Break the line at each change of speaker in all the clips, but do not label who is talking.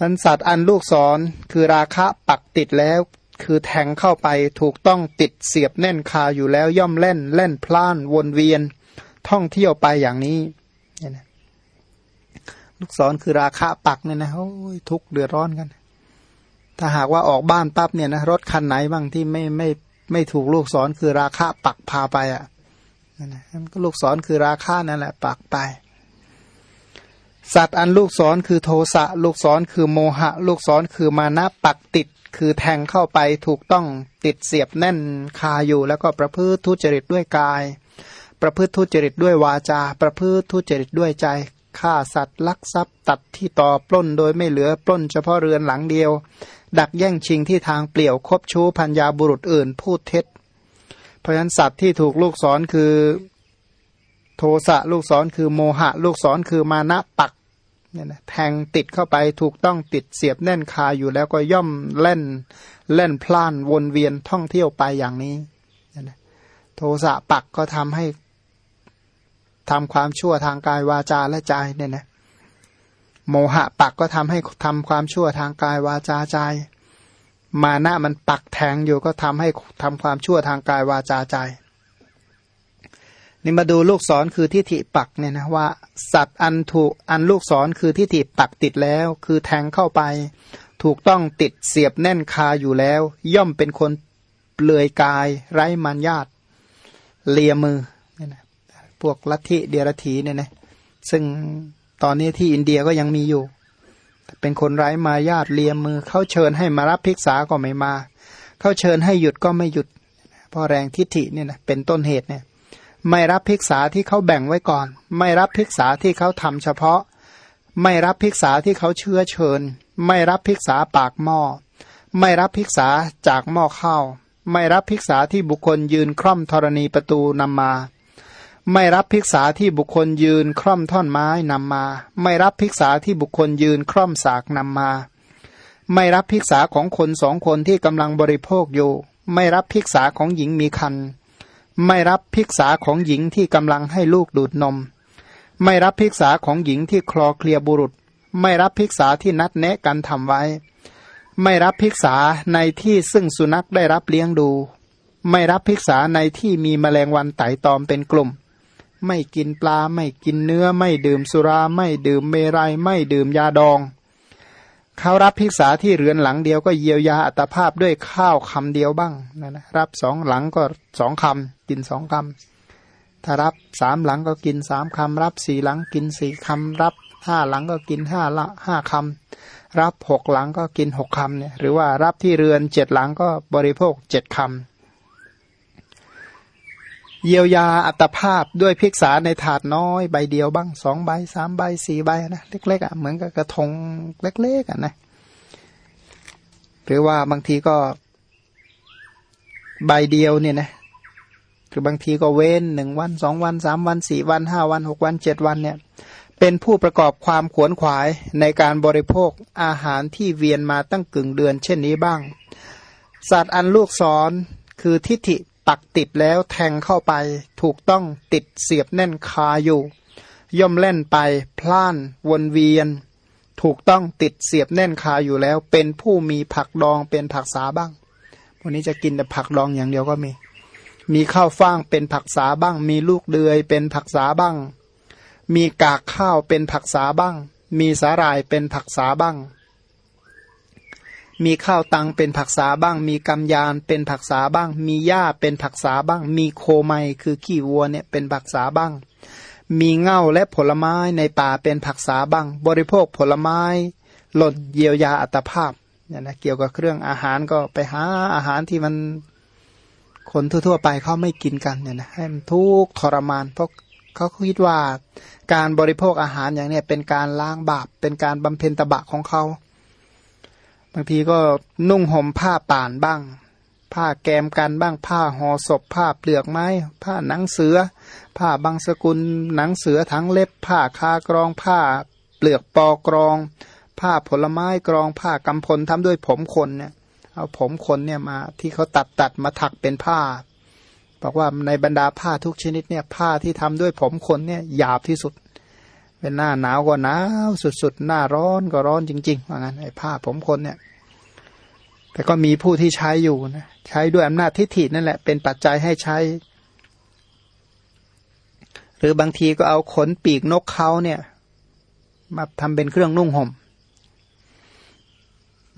นั้นสัตว์อันลูกศรคือราคะปักติดแล้ว คือแทงเข้าไปถูกต้องติดเสียบแน่นคาอยู่แล้วย่อมเล่น เล่นพล่านวนเวียน ท่องเที่ยวไปอย่างนี้เนี่ยนะลูกศรคือราคะปักเนี่ยนะโอ้ยทุกเดือดร้อนกัน ถ้าหากว่าออกบ้านปั๊บเนี่ยนะรถคันไหนบ้างที่ไม่ไม่ไม่ถูกลูกศรคือราคะปักพาไปอะนั่นนะก็ลูกศรคือราคะนั่นแหละปักไป สัตว์อันลูกศรคือโทสะลูกศรคือโมหะ ลูกศรคือมานะปักติด คือแทงเข้าไปถูกต้องติดเสียบแน่นคาอยู่ แล้วก็ประพฤติทุจริตด้วยกาย ประพฤติทุจริตด้วยวาจา ประพฤติทุจริตด้วยใจฆ่าสัตว์ลักทรัพย์ ตัดที่ต่อปล้นโดยไม่เหลือปล้นเฉพาะเรือนหลังเดียว ดักแย่งชิงที่ทางเปลี่ยวคบชู้พัญญาบุรุษอื่นพูดเท็จ เพราะฉะนั้นสัตว์ที่ถูกลูกศรคือ โทสะลูกศรคือโมหะ ลูกศรคือมานะปักเนี่ยนะแทงติดเข้าไปถูกต้องติดเสียบแน่นคาอยู่แล้วก็ย่อมเล่นเล่นพล่านวนเวียนท่องเที่ยวไปอย่างนี้เนี่ยนะโทสะปักก็ทำให้ทำความชั่วทางกายวาจาและใจเนี่ยนะโมหะปักก็ทำให้ทำความชั่วทางกายวาจาใจ มานะมันปักแทงอยู่ก็ทำให้ทำความชั่วทางกายวาจาใจ นี่มาดูลูกศรคือทิฏฐิปักเนี่ยนะว่า สัตว์อันถูกอันลูกศรคือทิฏฐิปักติดแล้ว คือแทงเข้าไป ถูกต้องติดเสียบแน่นคาอยู่แล้ว ย่อมเป็นคนเปลือยกายไร้มัญญาตเลียมือเนี่ยนะพวกลัทธิเดียรถีเนี่ยนะซึ่งตอนนี้ที่อินเดียก็ยังมีอยู่ เป็นคนไร้มายาตเลียมือ เขาเชิญให้มารับภิกษาก็ไม่มา เขาเชิญให้หยุดก็ไม่หยุดเพราะแรงทิฏฐิเนี่ยนะเป็นต้นเหตุเนี่ย ไม่รับภิกษาที่เขาแบ่งไว้ก่อน ไม่รับภิกษาที่เขาทำเฉพาะ ไม่รับภิกษาที่เขาเชื้อเชิญ ไม่รับภิกษาปากหม้อ ไม่รับภิกษาจากหม้อข้าว ไม่รับภิกษาที่บุคคลยืนคร่อมธรณีประตูนำมา ไม่รับภิกษาที่บุคคลยืนคร่อมท่อนไม้นำมา ไม่รับภิกษาที่บุคคลยืนคร่อมสากนำมา ไม่รับภิกษาของคนสองคนที่กำลังบริโภคอยู่ ไม่รับภิกษาของหญิงมีคัน ไม่รับภิกษาของหญิงที่กำลังให้ลูกดูดนม ไม่รับภิกษาของหญิงที่คลอเคลียบุรุษ ไม่รับภิกษาที่นัดแนะกันทำไว้ ไม่รับภิกษาในที่ซึ่งสุนัขได้รับเลี้ยงดู ไม่รับภิกษาในที่มีแมลงวันไต่ตอมเป็นกลุ่ม ไม่กินปลาไม่กินเนื้อไม่ดื่มสุราไม่ดื่มเมรัยไม่ดื่มยาดอง เขารับภิกษาที่เรือนหลังเดียวก็เยียวยาอัตภาพด้วยข้าวคำเดียวบ้างนะนะรับสองหลังก็สองคำกินสองคำถ้ารับสามหลังก็กินสามคำรับสี่หลังกินสี่คำรับห้าหลังก็กินห้าละห้าคำรับหกหลังก็กินหกคำเนี่ยหรือว่ารับที่เรือนเจ็ดหลังก็บริโภคเจ็ดคำ เยียวยาอัตภาพด้วยพิกษาในถาดน้อยใบเดียวบ้างสองใบสามใบสี่ใบนะเล็กๆอะเหมือนกับกระทงเล็กๆอะนะหรือว่าบางทีก็ใบเดียวเนี่ยนะหรือบางทีก็เว้นหนึ่งวันสองวันสามวันสี่วันห้าวันหกวันเจ็ดวันเนี่ยเป็นผู้ประกอบความขวนขวายในการบริโภคอาหารที่เวียนมาตั้งกึ่งเดือนเช่นนี้บ้าง สัตว์อันลูกศรคือทิฏฐิ ปักติดแล้วแทงเข้าไป ถูกต้องติดเสียบแน่นคาอยู่ ย่อมเล่นไปพล่าน วนเวียน ถูกต้องติดเสียบแน่นคาอยู่แล้ว เป็นผู้มีผักดองเป็นผักษาบ้างวันนี้จะกินแต่ผักดองอย่างเดียวก็มี มีข้าวฟ่างเป็นผักษาบ้าง มีลูกเดือยเป็นผักษาบ้าง มีกากข้าวเป็นผักษาบ้าง มีสาหร่ายเป็นผักษาบ้าง มีข้าวตังเป็นผักษาบ้าง มีกำยานเป็นผักษาบ้าง มีหญ้าเป็นผักษาบ้าง มีโคไมคือขี้วัวเนี่ยเป็นผักษาบ้าง มีเง่าและผลไม้ในป่าเป็นผักษาบ้าง บริโภคผลไม้ หล่นเยียวยาอัตภาพเนี่ยนะเกี่ยวกับเครื่องอาหารก็ไปหาอาหารที่มันคนทั่ว ๆ ไปเขาไม่กินกันเนี่ยนะให้มันทุกทรมานเพราะเขาคิดว่า การบริโภคอาหารอย่างเนี้ยเป็นการล้างบาปเป็นการบำเพ็ญตบะของเขา บางทีก็นุ่งห่มผ้าป่านบ้าง ผ้าแกมกันบ้างผ้าห่อศพ ผ้าเปลือกไม้ ผ้าหนังเสือ ผ้าบางสกุลหนังเสือทั้งเล็บ ผ้าคากรอง ผ้าเปลือกปอกรอง ผ้าผลไม้กรอง ผ้ากำพลทำด้วยผมคนเนี่ยเอาผมคนเนี่ยมาที่เขาตัดตัดมาถักเป็นผ้า บอกว่าในบรรดาผ้าทุกชนิดเนี่ยผ้าที่ทำด้วยผมคนเนี่ยหยาบที่สุด เป็นหน้าหนาวก็หนาวสุดๆ หน้าร้อนก็ร้อนจริงๆว่างั้นไอ้ผ้าผมคนเนี่ย แต่ก็มีผู้ที่ใช้อยู่นะใช้ด้วยอำนาจทิฏฐินั่นแหละ เป็นปัจจัยให้ใช้ หรือบางทีก็เอาขนปีกนกเขาเนี่ยมาทำเป็นเครื่องนุ่งห่ม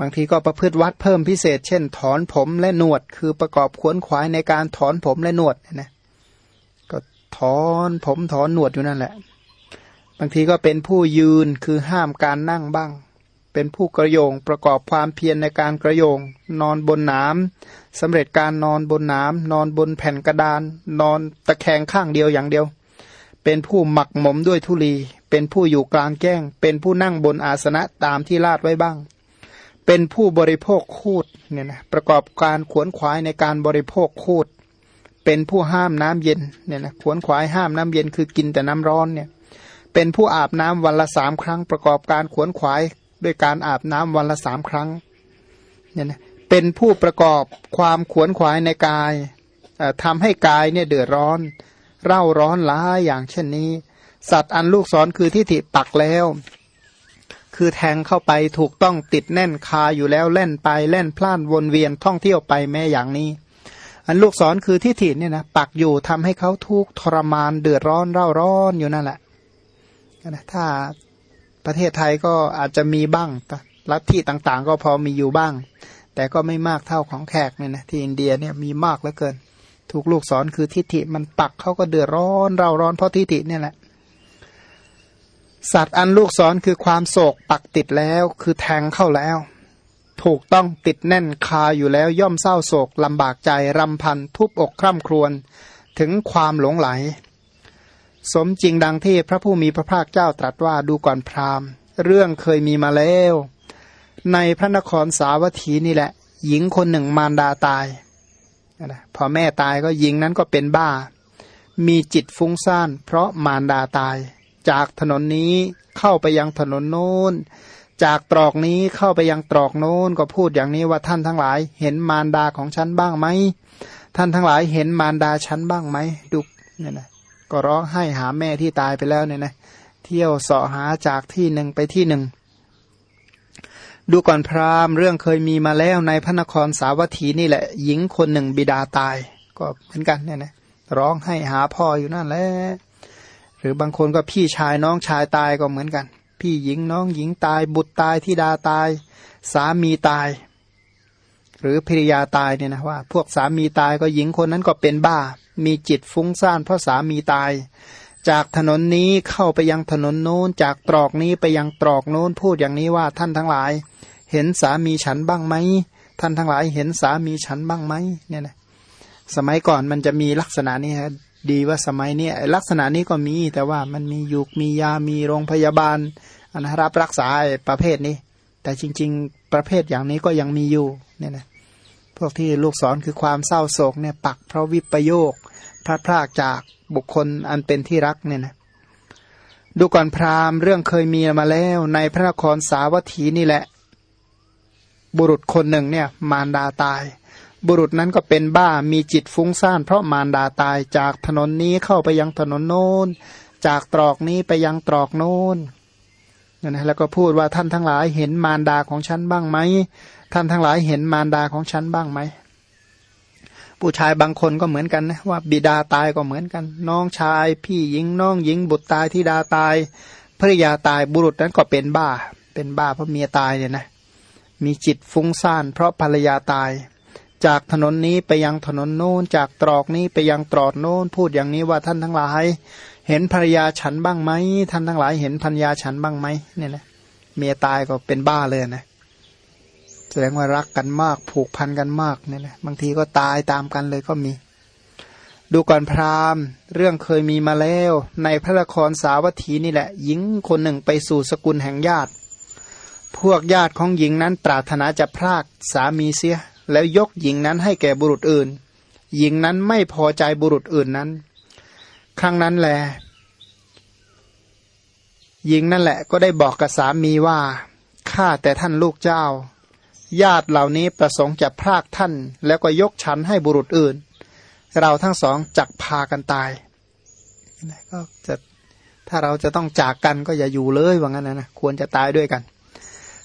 บางทีก็ประพฤติวัดเพิ่มพิเศษ เช่น ถอนผมและหนวด คือประกอบขวนขวายในการถอนผมและหนวดนะก็ถอนผมถอนหนวดอยู่นั่นแหละ บางทีก็เป็นผู้ยืนคือห้ามการนั่งบ้าง เป็นผู้กระโยงประกอบความเพียรในการกระโยง นอนบนน้ำสำเร็จการนอนบนน้ำนอนบนแผ่นกระดาน นอนตะแคงข้างเดียวอย่างเดียว เป็นผู้หมักหมมด้วยทุลี เป็นผู้อยู่กลางแจ้ง เป็นผู้นั่งบนอาสนะตามที่ลาดไว้บ้าง เป็นผู้บริโภคคูดเนี่ยนะประกอบการขวนขวายในการบริโภคคูดเป็นผู้ห้ามน้ำเย็นเนี่ยนะขวนขวายห้ามน้ำเย็นคือกินแต่น้ำร้อนเนี่ย เป็นผู้อาบน้ำวันละสามครั้ง ประกอบการขวนขวายด้วยการอาบน้ำวันละสามครั้งเนี่ยนะเป็นผู้ประกอบความขวนขวายในกายทำให้กายเนี่ยเดือดร้อน เร่าร้อนล้าอย่างเช่นนี้ สัตว์อันลูกศรคือที่ถิปักแล้ว คือแทงเข้าไปถูกต้องติดแน่นคาอยู่แล้วเล่นไปเล่นพล่านวนเวียนท่องเที่ยวไปแม้อย่างนี้ อันลูกศรคือที่ถิเนี่ยนะปักอยู่ทำให้เขาทุกข์ทรมานเดือดร้อนเร่าร้อนอยู่นั่นแหละ นะถ้าประเทศไทยก็อาจจะมีบ้างลัทธิต่างๆ ก็พอมีอยู่บ้าง แต่ก็ไม่มากเท่าของแขกเนี่ยนะที่อินเดียเนี่ยมีมากเหลือเกิน ถูกลูกศรคือทิฏฐิมันปักเขาก็เดือดร้อนเราร้อนเพราะทิฏฐิเนี่ยแหละสัตว์อันลูกศรคือความโศกปักติดแล้วคือแทงเข้าแล้ว ถูกต้องติดแน่นคาอยู่แล้วย่อมเศร้าโศกลำบากใจรำพันทุบอกคร่ำครวญถึงความหลงไหล สมจริงดังที่พระผู้มีพระภาคเจ้าตรัสว่าดูก่อนพราหมณ์ เรื่องเคยมีมาแล้ว ในพระนครสาวัตถีนี่แหละ หญิงคนหนึ่งมารดาตายพอแม่ตายก็หญิงนั้นก็เป็นบ้า มีจิตฟุ้งซ่าน เพราะมารดาตาย จากถนนนี้เข้าไปยังถนนโน้น จากตรอกนี้เข้าไปยังตรอกโน้นก็พูดอย่างนี้ว่าท่านทั้งหลาย เห็นมารดาของฉันบ้างไหมท่านทั้งหลายเห็นมารดาฉันบ้างไหมดุเนี่ยนะ ก็ร้องให้หาแม่ที่ตายไปแล้วเนี่ยนะเที่ยวเสาะหาจากที่หนึ่งไปที่หนึ่งดูก่อนพราหมณ์เรื่องเคยมีมาแล้วในพระนครสาวัตถีนี่แหละ หญิงคนหนึ่งบิดาตาย ก็เหมือนกันเนี่ยนะร้องให้หาพ่ออยู่นั่นแหละหรือบางคนก็พี่ชายน้องชายตายก็เหมือนกัน พี่หญิงน้องหญิงตายบุตรตายที่ดาตาย สามีตาย หรือภริยาตายเนี่ยนะว่า พวกสามีตายก็หญิงคนนั้นก็เป็นบ้า มีจิตฟุ้งซ่านเพราะสามีตาย จากถนนนี้เข้าไปยังถนนโน้น จากตรอกนี้ไปยังตรอกโน้นพูดอย่างนี้ว่าท่านทั้งหลาย เห็นสามีฉันบ้างไหมท่านทั้งหลายเห็นสามีฉันบ้างไหมเนี่ยนะสมัยก่อนมันจะมีลักษณะนี้ฮะดีว่าสมัยนี้ลักษณะนี้ก็มีแต่ว่ามันมียุกมียามีโรงพยาบาลอันรับรักษาประเภทนี้ แต่จริง ๆ ประเภทอย่างนี้ก็ยังมีอยู่เนี่ยนะพวกที่ลูกศรคือความเศร้าโศกเนี่ยปักเพราะวิปโยคพลาดพลาดจากบุคคลอันเป็นที่รักเนี่ยนะดูก่อนพราหมณ์เรื่องเคยมีมาแล้วในพระนครสาวัตถีนี่แหละ บุรุษคนหนึ่งเนี่ยมารดาตาย บุรุษนั้นก็เป็นบ้ามีจิตฟุ้งซ่านเพราะมารดาตายจากถนนนี้เข้าไปยังถนนโน้น จากตรอกนี้ไปยังตรอกโน้น นะแล้วก็พูดว่าท่านทั้งหลายเห็นมารดาของฉันบ้างไหมท่านทั้งหลายเห็นมารดาของฉันบ้างไหมผู้ชายบางคนก็เหมือนกันนะว่าบิดาตายก็เหมือนกัน น้องชาย พี่หญิงน้องหญิงบุตรตายที่ดาตายภริยาตายบุรุษนั้นก็เป็นบ้า เป็นบ้าเพราะเมียตายเนี่ยนะมีจิตฟุ้งซ่าน เพราะภรรยาตาย จากถนนนี้ไปยังถนนโน้นจากตรอกนี้ไปยังตรอกโน้นพูดอย่างนี้ว่าท่านทั้งหลาย เห็นภรรยาฉันบ้างไหมท่านทั้งหลายเห็นภรรยาฉันบ้างไหมเนี่ยนะเมียตายก็เป็นบ้าเลยนะแสดงว่ารักกันมากผูกพันกันมากเนี่ยนะบางทีก็ตายตามกันเลยก็มี ดูก่อนพราหมณ์ เรื่องเคยมีมาแล้ว ในพระนครสาวัตถีนี่แหละ หญิงคนหนึ่งไปสู่สกุลแห่งญาติ พวกญาติของหญิงนั้นปรารถนาจะพรากสามีเสีย แล้วยกหญิงนั้นให้แก่บุรุษอื่น หญิงนั้นไม่พอใจบุรุษอื่นนั้น ครั้งนั้นแหละหญิงนั่นแหละก็ได้บอกกับสามีว่าข้าแต่ท่านลูกเจ้า ญาติเหล่านี้ประสงค์จะพรากท่าน แล้วก็ยกฉันให้บุรุษอื่น เราทั้งสองจักพากันตายก็จะถ้าเราจะต้องจากกันก็อย่าอยู่เลยว่างั้นนะนะควรจะตายด้วยกัน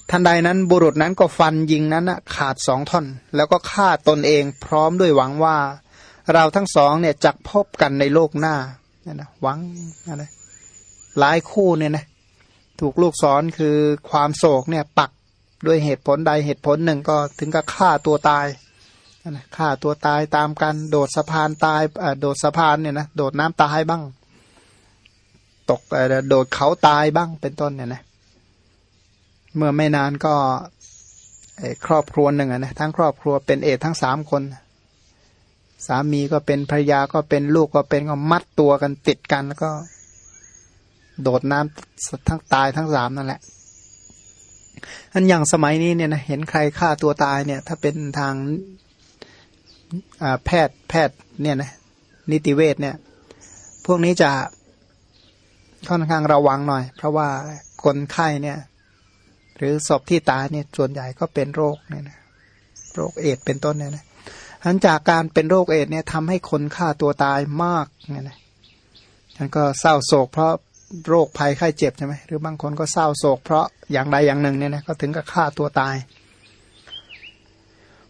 ทันใดนั้นบุรุษนั้นก็ฟันยิงนั้นขาดสองท่อน แล้วก็ฆ่าตนเองพร้อมด้วยหวังว่า เราทั้งสองเนี่ยจะพบกันในโลกหน้า นี่ยนะหวังอะไรหลายคู่เนี่ยนะถูกลูกศรคือความโศกเนี่ย ปักด้วยเหตุผลใดเหตุผลหนึ่งก็ถึงกับฆ่าตัวตายนะฆ่าตัวตายตามกันโดดสะพานตายโดดสะพานเนี่ยนะโดดน้ำตายบ้าง ตกโดดเขาตายบ้างเป็นต้นเนี่ยนะเมื่อไม่นานก็ครอบครัวหนึ่งนะทั้งครอบครัวเป็นเอดทั้งสามคน สามีก็เป็นภรรยาก็เป็นลูกก็เป็นก็มัดตัวกันติดกันแล้วก็ โดดน้ำทั้งตายทั้งสามนั่นแหละอันอย่างสมัยนี้เนี่ยนะเห็นใครฆ่าตัวตายเนี่ย ถ้าเป็นทางแพทย์แพทย์เนี่ยนะนิติเวชเนี่ย พวกนี้จะค่อนข้างระวังหน่อย เพราะว่าคนไข้เนี่ย หรือศพที่ตายเนี่ยส่วนใหญ่ก็เป็นโรคเนี่ยนะโรคเอดเป็นต้นเนี่ยนะ หลังจากการเป็นโรคเอดเนี่ยทำให้คนฆ่าตัวตายมากเนี่ยนะฉันก็เศร้าโศกเพราะโรคภัยไข้เจ็บใช่ไหมหรือบางคนก็เศร้าโศกเพราะอย่างใดอย่างหนึ่งเนี่ยนะก็ถึงกับฆ่าตัวตาย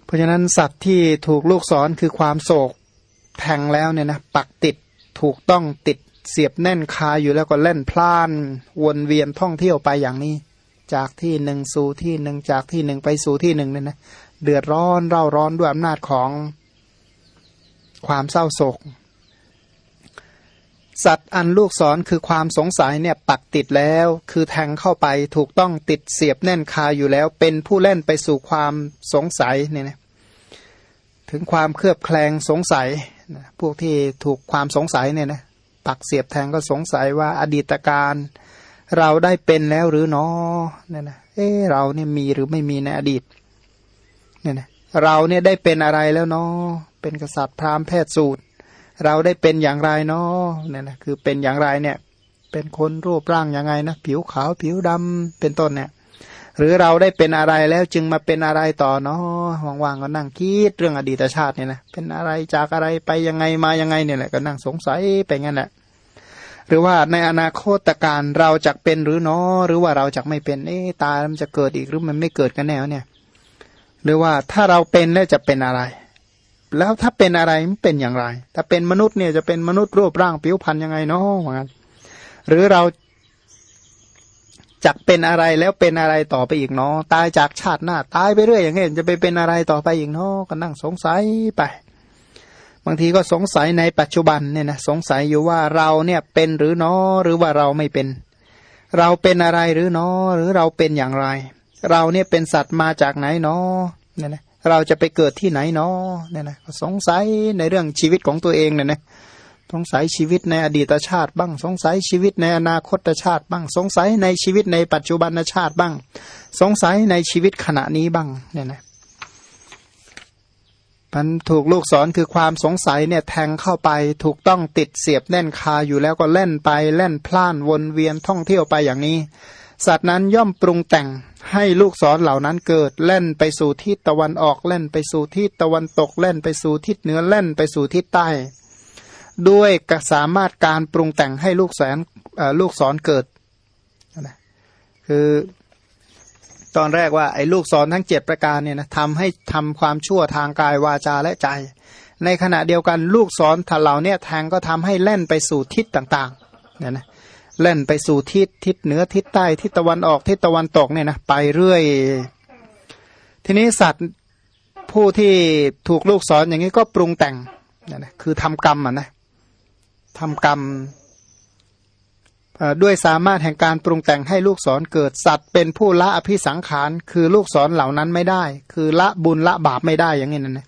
เพราะฉะนั้นสัตว์ที่ถูกลูกศรคือความโศกแทงแล้วเนี่ยนะปักติดถูกต้องติดเสียบแน่นคาอยู่แล้วก็เล่นพล่าน วนเวียนท่องเที่ยวไปอย่างนี้ จากที่หนึ่งสู่ที่หนึ่งจากที่หนึ่งไปสู่ที่หนึ่งเนี่ยนะ เดือดร้อนเร่าร้อนด้วยอำนาจของความเศร้าโศก สัตว์อันลูกศรคือความสงสัยเนี่ยปักติดแล้ว คือแทงเข้าไปถูกต้องติดเสียบแน่นคาอยู่แล้ว เป็นผู้เล่นไปสู่ความสงสัยเนี่ยนะถึงความเคลือบแคลงสงสัยพวกที่ถูกความสงสัยเนี่ยนะปักเสียบแทงก็สงสัยว่าอดีตการเราได้เป็นแล้วหรือเนาะเนี่ยนะเออเราเนี่ยมีหรือไม่มีในอดีต เนี่ยนะเราเนี่ยได้เป็นอะไรแล้วเนาะเป็นกษัตริย์พราหมณ์แพทย์สูตร เราได้เป็นอย่างไรเนาะเนี่ยนะคือเป็นอย่างไรเนี่ย เป็นคนรูปร่างยังไงนะผิวขาวผิวดำเป็นต้นเนี่ย หรือเราได้เป็นอะไรแล้วจึงมาเป็นอะไรต่อเนาะว่างๆก็นั่งคิดเรื่องอดีตชาติเนี่ยนะเป็นอะไรจากอะไรไปยังไงมายังไงเนี่ยแหละก็นั่งสงสัยไปงั้นแหละหรือว่าในอนาคตการเราจะเป็นหรือเนาะหรือว่าเราจะไม่เป็นเอ๊ตายมันจะเกิดอีกหรือมันไม่เกิดกันแน่เนี่ย หรือว่าถ้าเราเป็นแล้วจะเป็นอะไร แล้วถ้าเป็นอะไรมันเป็นอย่างไร ถ้าเป็นมนุษย์เนี่ยจะเป็นมนุษย์รูปร่างผิวพรรณยังไงเนาะเหมือนกันหรือเราจักเป็นอะไรแล้วเป็นอะไรต่อไปอีกเนาะตายจากชาติหน้าตายไปเรื่อยอย่างเงี้ยจะไปเป็นอะไรต่อไปอีกเนาะก็นั่งสงสัยไป บางทีก็สงสัยในปัจจุบันเนี่ยนะสงสัยอยู่ว่าเราเนี่ยเป็นหรือเนาะหรือว่าเราไม่เป็น เราเป็นอะไรหรือเนาะหรือเราเป็นอย่างไร เราเนี่ยเป็นสัตว์มาจากไหนเนาะเนี่ยนะเราจะไปเกิดที่ไหนเนาะเนี่ยนะสงสัยในเรื่องชีวิตของตัวเองเนี่ยนะสงสัยชีวิตในอดีตชาติ บ้าง สงสัยชีวิตในอนาคตชาติบ้าง สงสัยในชีวิตในปัจจุบันชาติบ้าง สงสัยในชีวิตขณะนี้บ้างเนี่ยนะมันถูกลูกศรคือความสงสัยเนี่ยแทงเข้าไปถูกต้องติดเสียบแน่นคาอยู่แล้วก็เล่นไปเล่นพล่านวนเวียนท่องเที่ยวไปอย่างนี้ สัตว์นั้นย่อมปรุงแต่งให้ลูกศรเหล่านั้นเกิดเล่นไปสู่ทิศตะวันออกเล่นไปสู่ทิศตะวันตกเล่นไปสู่ทิศเหนือเล่นไปสู่ทิศใต้ ด้วยกสามารถการปรุงแต่งให้ลูกแสนลูกศรเกิดนะคือตอนแรกว่าไอ้ลูกศรทั้งเจ็ดประการเนี่ยนะทำให้ทำความชั่วทางกายวาจาและใจ ในขณะเดียวกันลูกศรถ้าเหล่านี้แทงก็ทำให้เล่นไปสู่ทิศต่างๆเนี่ยนะ เล่นไปสู่ทิศทิศเหนือทิศใต้ทิศตะวันออกทิศตะวันตกเนี่ยนะไปเรื่อย ทีนี้สัตว์ผู้ที่ถูกลูกศรออย่างนี้ก็ปรุงแต่งนะคือทำกรรมอะนะทำกรรมด้วยสามารถแห่งการปรุงแต่งให้ลูกศรเกิดสัตว์ เป็นผู้ละอภิสังขาร คือลูกศรเหล่านั้นไม่ได้ คือละบุญละบาปไม่ได้อย่างนี้นะ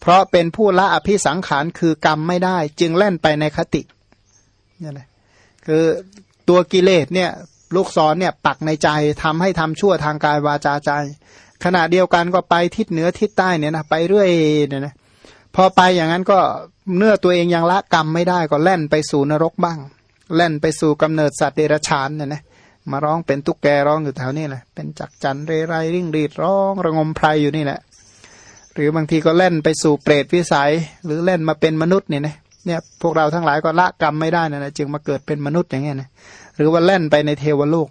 เพราะเป็นผู้ละอภิสังขารคือกรรมไม่ได้ จึงเล่นไปในคตินี่แหละ คือตัวกิเลสเนี่ยลูกศรเนี่ยปักในใจทำให้ทำชั่วทางกายวาจาใจ ขณะเดียวกันก็ไปทิศเหนือทิศใต้เนี่ยนะไปเรื่อยเนี่ยนะพอไปอย่างนั้นก็เนื้อตัวเองยังละกรรมไม่ได้ก็แล่นไปสู่นรกบ้าง แล่นไปสู่กำเนิดสัตว์เดรัจฉานเนี่ยนะมาร้องเป็นตุ๊กแกร้องอยู่แถวนี้แหละเป็นจักจันเรไรริ่งรีดร้องระงมไพรอยู่นี่แหละหรือบางทีก็เล่นไปสู่เปรตวิสัย หรือเล่นมาเป็นมนุษย์เนี่ยนะ เนี่ยพวกเราทั้งหลายก็ละกรรมไม่ได้นะนะจึงมาเกิดเป็นมนุษย์อย่างเงี้ยนะหรือว่าแล่นไปในเทวโลก